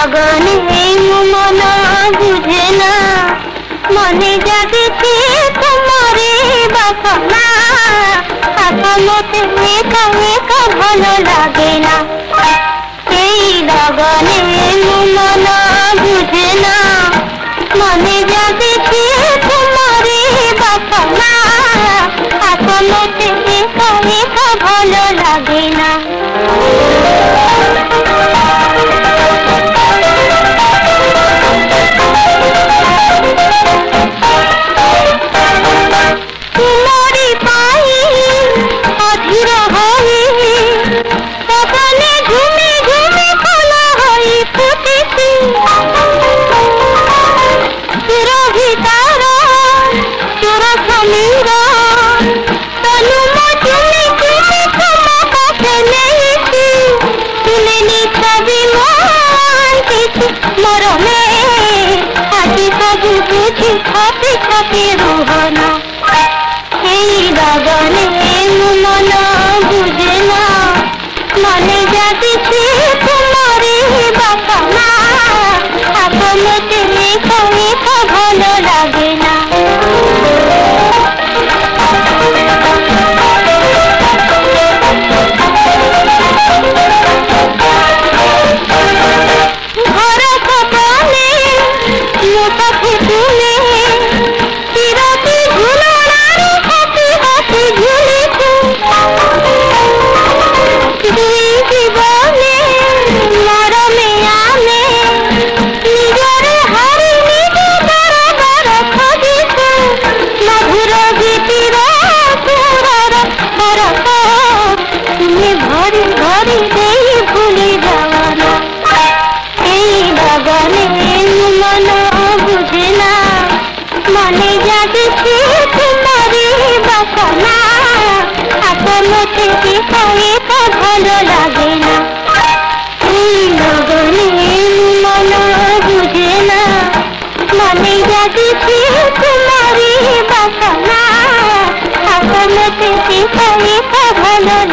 গগন হেম মনা বুঝে না। মনে জাগছে তোমারে বাসনা। এখন মতে একা ভালো লাগে না। दिखे মনে জাগছে তোমারে বাসনা আপন থেকে পায়ে তা ভালো লাগে না মন বুঝে না মনে জাগছে তোমারে বাসনা আপন থেকে পায়ে তা ভালো